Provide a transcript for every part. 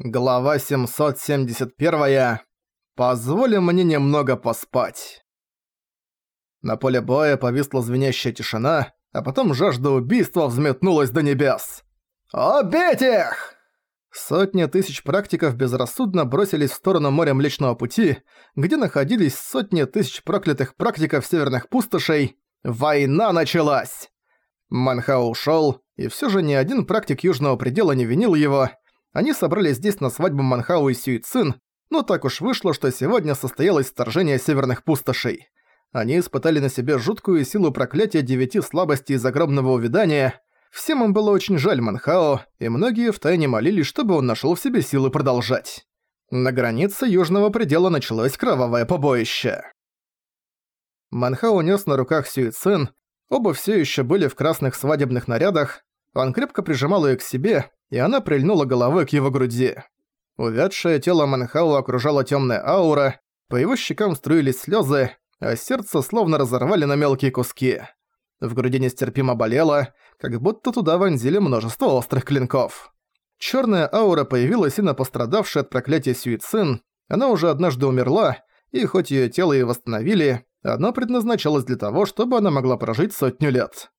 Глава 771. Позволь мне немного поспать. На поле боя повисла звенящая тишина, а потом жажда убийства взметнулась до небес. «Убить их!» Сотни тысяч практиков безрассудно бросились в сторону моря Млечного Пути, где находились сотни тысяч проклятых практиков северных пустошей. Война началась! Манхао ушёл, и всё же ни один практик Южного Предела не винил его, они собрались здесь на свадьбу Манхау и Сюицин, но так уж вышло, что сегодня состоялось вторжение северных пустошей. Они испытали на себе жуткую силу проклятия девяти слабостей из огромного увядания. Всем им было очень жаль Манхао, и многие втайне молились, чтобы он нашел в себе силы продолжать. На границе южного предела началось кровавое побоище. Манхао нес на руках Сюицин, оба все еще были в красных свадебных нарядах, он крепко прижимал ее к себе, и она прильнула головой к его груди. Увядшее тело Манхау окружала темная аура, по его щекам струились слезы, а сердце словно разорвали на мелкие куски. В груди нестерпимо болело, как будто туда вонзили множество острых клинков. Черная аура появилась и на пострадавшей от проклятия Сюицин. Она уже однажды умерла, и хоть ее тело и восстановили, оно предназначалось для того, чтобы она могла прожить сотню лет.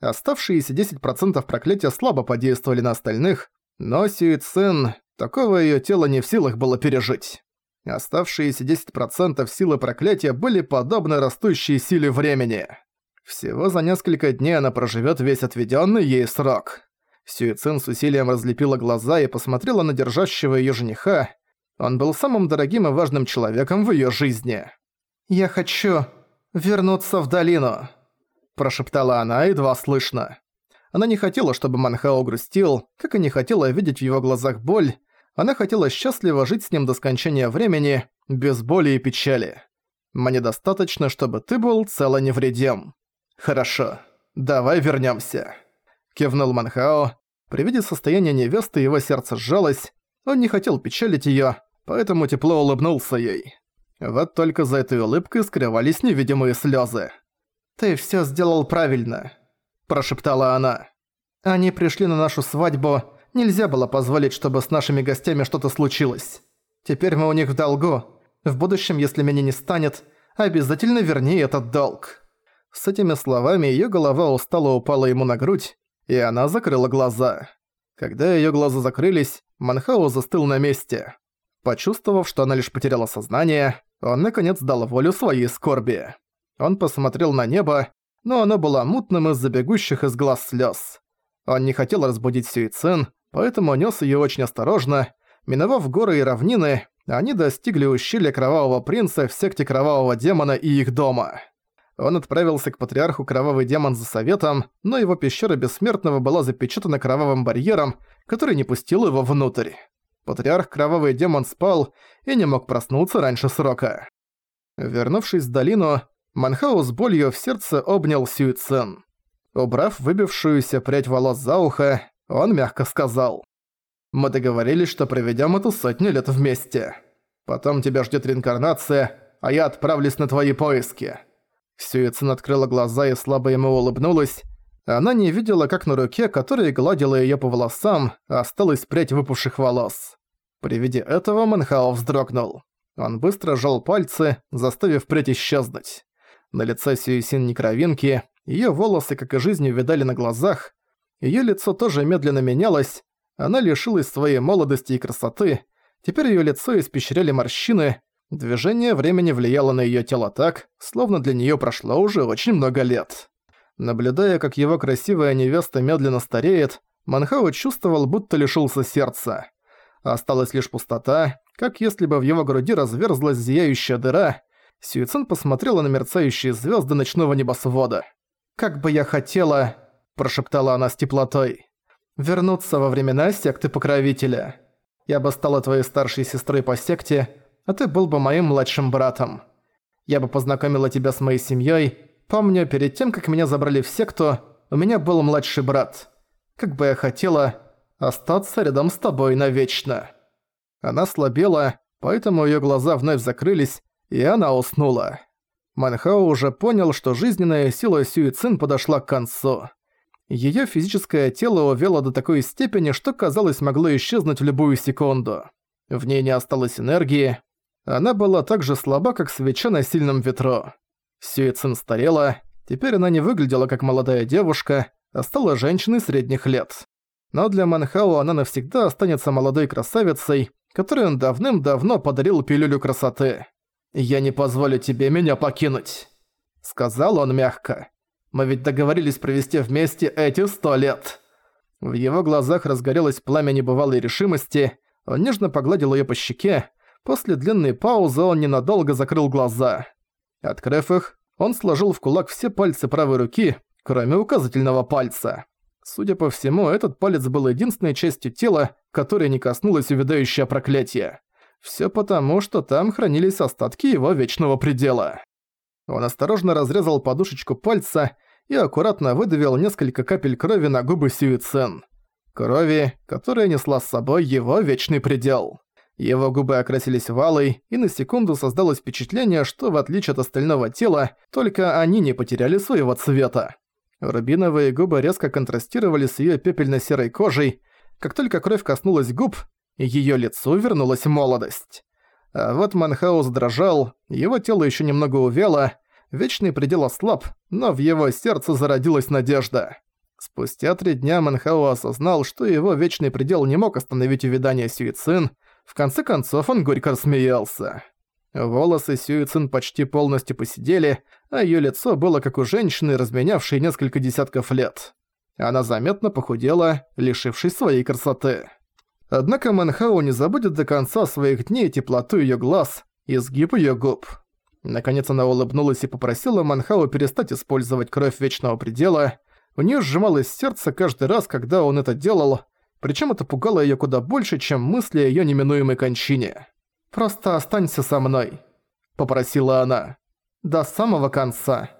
Оставшиеся 10% проклятия слабо подействовали на остальных, но Сюицин, такого её тело не в силах было пережить. Оставшиеся 10% силы проклятия были подобны растущей силе времени. Всего за несколько дней она проживёт весь отведённый ей срок. Сюицин с усилием разлепила глаза и посмотрела на держащего её жениха. Он был самым дорогим и важным человеком в её жизни. «Я хочу вернуться в долину», прошептала она едва слышно. Она не хотела, чтобы Манхао грустил, как и не хотела видеть в его глазах боль. Она хотела счастливо жить с ним до скончания времени, без боли и печали. Мне достаточно, чтобы ты был цел и невредим. Хорошо, давай вернемся. Кивнул Манхао. При виде состояния невесты его сердце сжалось. Он не хотел печалить ее, поэтому тепло улыбнулся ей. Вот только за этой улыбкой скрывались невидимые слезы. «Ты всё сделал правильно», – прошептала она. «Они пришли на нашу свадьбу, нельзя было позволить, чтобы с нашими гостями что-то случилось. Теперь мы у них в долгу. В будущем, если меня не станет, обязательно верни этот долг». С этими словами её голова устало упала ему на грудь, и она закрыла глаза. Когда её глаза закрылись, Манхау застыл на месте. Почувствовав, что она лишь потеряла сознание, он наконец дал волю своей скорби. Он посмотрел на небо, но оно было мутным из-за бегущих из глаз слез. Он не хотел разбудить Сюицин, поэтому нес ее очень осторожно. Миновав горы и равнины, они достигли ущелья Кровавого Принца в секте Кровавого Демона и их дома. Он отправился к патриарху Кровавый Демон за советом, но его пещера Бессмертного была запечатана кровавым барьером, который не пустил его внутрь. Патриарх Кровавый Демон спал и не мог проснуться раньше срока. Вернувшись в долину, Манхау с болью в сердце обнял Сюй Цен. Убрав выбившуюся прядь волос за ухо, он мягко сказал. «Мы договорились, что проведем эту сотню лет вместе. Потом тебя ждет реинкарнация, а я отправлюсь на твои поиски». Сюй Цен открыла глаза и слабо ему улыбнулась. Она не видела, как на руке, которая гладила её по волосам, осталась прядь выпавших волос. При виде этого Манхао вздрогнул. Он быстро сжал пальцы, заставив прядь исчезнуть. На лице Сюисин не кровинки, её волосы, как и жизнь, увидали на глазах, её лицо тоже медленно менялось, она лишилась своей молодости и красоты, теперь её лицо испещряли морщины, движение времени влияло на её тело так, словно для неё прошло уже очень много лет. Наблюдая, как его красивая невеста медленно стареет, Манхао чувствовал, будто лишился сердца. Осталась лишь пустота, как если бы в его груди разверзлась зияющая дыра, Сюицин посмотрела на мерцающие звезды ночного небосвода. «Как бы я хотела...» – прошептала она с теплотой. «Вернуться во времена секты Покровителя. Я бы стала твоей старшей сестрой по секте, а ты был бы моим младшим братом. Я бы познакомила тебя с моей семьей. Помню, перед тем, как меня забрали в секту, у меня был младший брат. Как бы я хотела остаться рядом с тобой навечно». Она слабела, поэтому её глаза вновь закрылись, и она уснула. Манхао уже понял, что жизненная сила Сюицин подошла к концу. Её физическое тело увело до такой степени, что, казалось, могло исчезнуть в любую секунду. В ней не осталось энергии. Она была так же слаба, как свеча на сильном ветру. Сюэцин старела, теперь она не выглядела как молодая девушка, а стала женщиной средних лет. Но для Манхао она навсегда останется молодой красавицей, которой он давным-давно подарил пилюлю красоты. «Я не позволю тебе меня покинуть», — сказал он мягко. «Мы ведь договорились провести вместе эти сто лет». В его глазах разгорелось пламя небывалой решимости, он нежно погладил её по щеке, после длинной паузы он ненадолго закрыл глаза. Открыв их, он сложил в кулак все пальцы правой руки, кроме указательного пальца. Судя по всему, этот палец был единственной частью тела, которой не коснулось увядающее проклятие. Всё потому, что там хранились остатки его вечного предела. Он осторожно разрезал подушечку пальца и аккуратно выдавил несколько капель крови на губы Сюицен. Крови, которая несла с собой его вечный предел. Его губы окрасились валой, и на секунду создалось впечатление, что в отличие от остального тела, только они не потеряли своего цвета. Рубиновые губы резко контрастировали с её пепельно-серой кожей. Как только кровь коснулась губ, её лицу вернулась молодость. А вот Манхаус дрожал, его тело ещё немного увяло, вечный предел ослаб, но в его сердце зародилась надежда. Спустя три дня Манхао осознал, что его вечный предел не мог остановить увядание Сюицин. В конце концов он горько рассмеялся. Волосы Сюицин почти полностью посидели, а её лицо было как у женщины, разменявшей несколько десятков лет. Она заметно похудела, лишившись своей красоты. Однако Манхау не забудет до конца своих дней теплоту её глаз и сгиб её губ. Наконец она улыбнулась и попросила Манхау перестать использовать кровь Вечного Предела. У неё сжималось сердце каждый раз, когда он это делал, причём это пугало её куда больше, чем мысли о её неминуемой кончине. «Просто останься со мной», — попросила она. «До самого конца.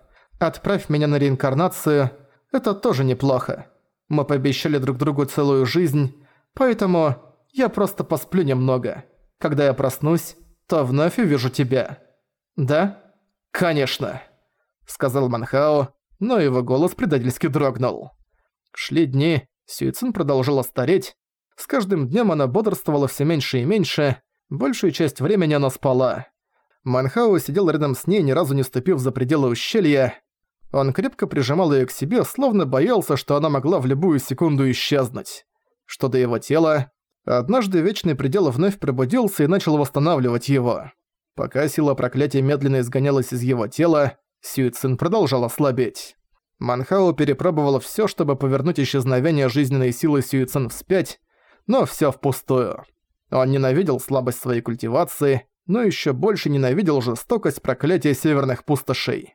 Отправь меня на реинкарнацию. Это тоже неплохо. Мы пообещали друг другу целую жизнь, поэтому я просто посплю немного. Когда я проснусь, то вновь увижу тебя». «Да?» «Конечно», — сказал Манхао, но его голос предательски дрогнул. Шли дни, Сюицин продолжала стареть. С каждым днем она бодрствовала все меньше и меньше, Большую часть времени она спала. Манхао сидел рядом с ней, ни разу не ступив за пределы ущелья. Он крепко прижимал её к себе, словно боялся, что она могла в любую секунду исчезнуть. Что до его тела, однажды Вечный Предел вновь пробудился и начал восстанавливать его. Пока сила проклятия медленно изгонялась из его тела, Сюицин продолжал ослабеть. Манхао перепробовала всё, чтобы повернуть исчезновение жизненной силы Сюицин вспять, но всё впустую. Он ненавидел слабость своей культивации, но еще больше ненавидел жестокость проклятия северных пустошей.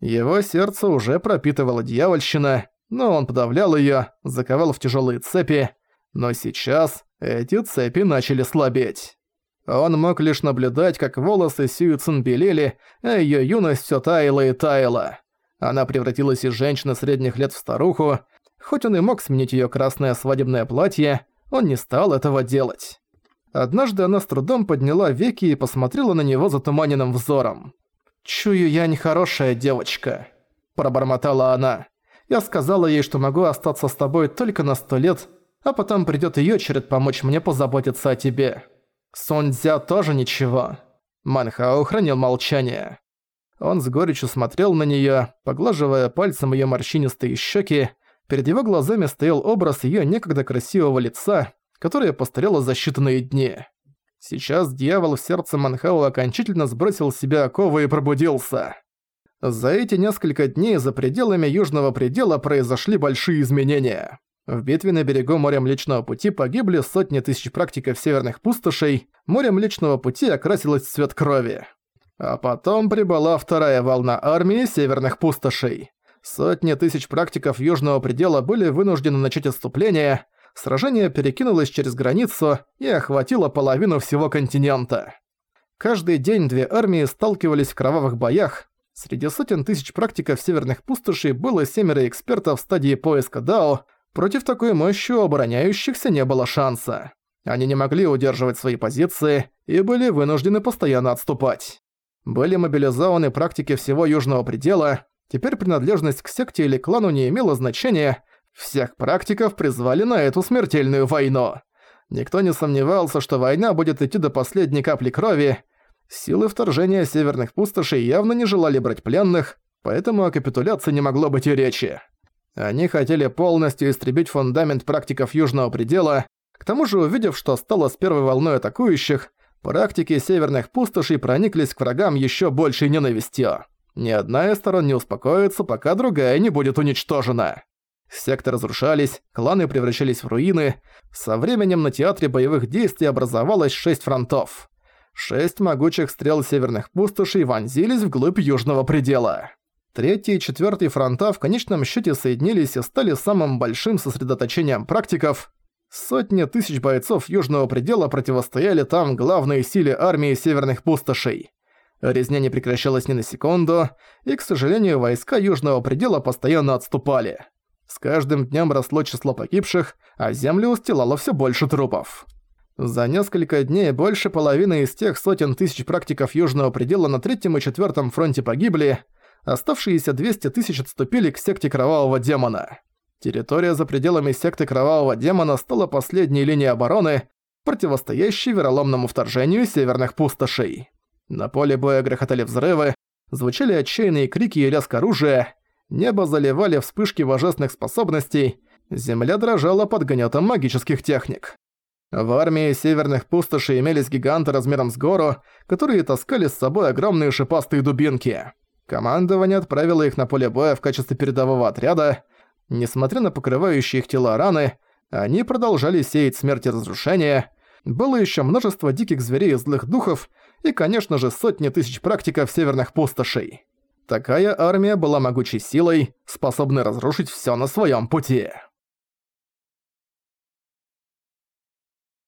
Его сердце уже пропитывала дьявольщина, но он подавлял ее, заковал в тяжелые цепи, но сейчас эти цепи начали слабеть. Он мог лишь наблюдать, как волосы Сьюицин белели, а ее юность все таяла и таяла. Она превратилась из женщины средних лет в старуху, хоть он и мог сменить ее красное свадебное платье, он не стал этого делать. Однажды она с трудом подняла веки и посмотрела на него затуманенным взором. «Чую, я нехорошая девочка», – пробормотала она. «Я сказала ей, что могу остаться с тобой только на сто лет, а потом придёт её черед помочь мне позаботиться о тебе. Сунцзя тоже ничего». Манхао хранил молчание. Он с горечью смотрел на неё, поглаживая пальцем её морщинистые щеки. Перед его глазами стоял образ её некогда красивого лица, которая постарела за считанные дни. Сейчас дьявол в сердце Манхау окончательно сбросил с себя оковы и пробудился. За эти несколько дней за пределами Южного предела произошли большие изменения. В битве на берегу моря Млечного Пути погибли сотни тысяч практиков северных пустошей, море Млечного Пути окрасилось в цвет крови. А потом прибыла вторая волна армии северных пустошей. Сотни тысяч практиков Южного предела были вынуждены начать отступление, сражение перекинулось через границу и охватило половину всего континента. Каждый день две армии сталкивались в кровавых боях. Среди сотен тысяч практиков северных пустошей было семеро экспертов в стадии поиска Дао. Против такой мощи у обороняющихся не было шанса. Они не могли удерживать свои позиции и были вынуждены постоянно отступать. Были мобилизованы практики всего Южного предела, теперь принадлежность к секте или клану не имела значения, Всех практиков призвали на эту смертельную войну. Никто не сомневался, что война будет идти до последней капли крови. Силы вторжения северных пустошей явно не желали брать пленных, поэтому о капитуляции не могло быть и речи. Они хотели полностью истребить фундамент практиков Южного Предела, к тому же увидев, что стало с первой волной атакующих, практики северных пустошей прониклись к врагам еще большей ненавистью. Ни одна из сторон не успокоится, пока другая не будет уничтожена. Секты разрушались, кланы превращались в руины. Со временем на театре боевых действий образовалось шесть фронтов. Шесть могучих стрел северных пустошей вонзились вглубь южного предела. Третий и четвертый фронта в конечном счете соединились и стали самым большим сосредоточением практиков. Сотни тысяч бойцов южного предела противостояли там главной силе армии северных пустошей. Резня не прекращалась ни на секунду, и, к сожалению, войска южного предела постоянно отступали. С каждым днем росло число погибших, а землю устилало все больше трупов. За несколько дней больше половины из тех сотен тысяч практиков Южного предела на третьем и четвертом фронте погибли, оставшиеся 200 тысяч отступили к секте Кровавого Демона. Территория за пределами секты Кровавого Демона стала последней линией обороны, противостоящей вероломному вторжению северных пустошей. На поле боя грохотали взрывы, звучали отчаянные крики и лязг оружия, Небо заливали вспышки божественных способностей, земля дрожала под гнетом магических техник. В армии северных пустошей имелись гиганты размером с гору, которые таскали с собой огромные шипастые дубинки. Командование отправило их на поле боя в качестве передового отряда. Несмотря на покрывающие их тела раны, они продолжали сеять смерть и разрушение. Было еще множество диких зверей и злых духов, и, конечно же, сотни тысяч практиков северных пустошей. Такая армия была могучей силой, способной разрушить всё на своём пути.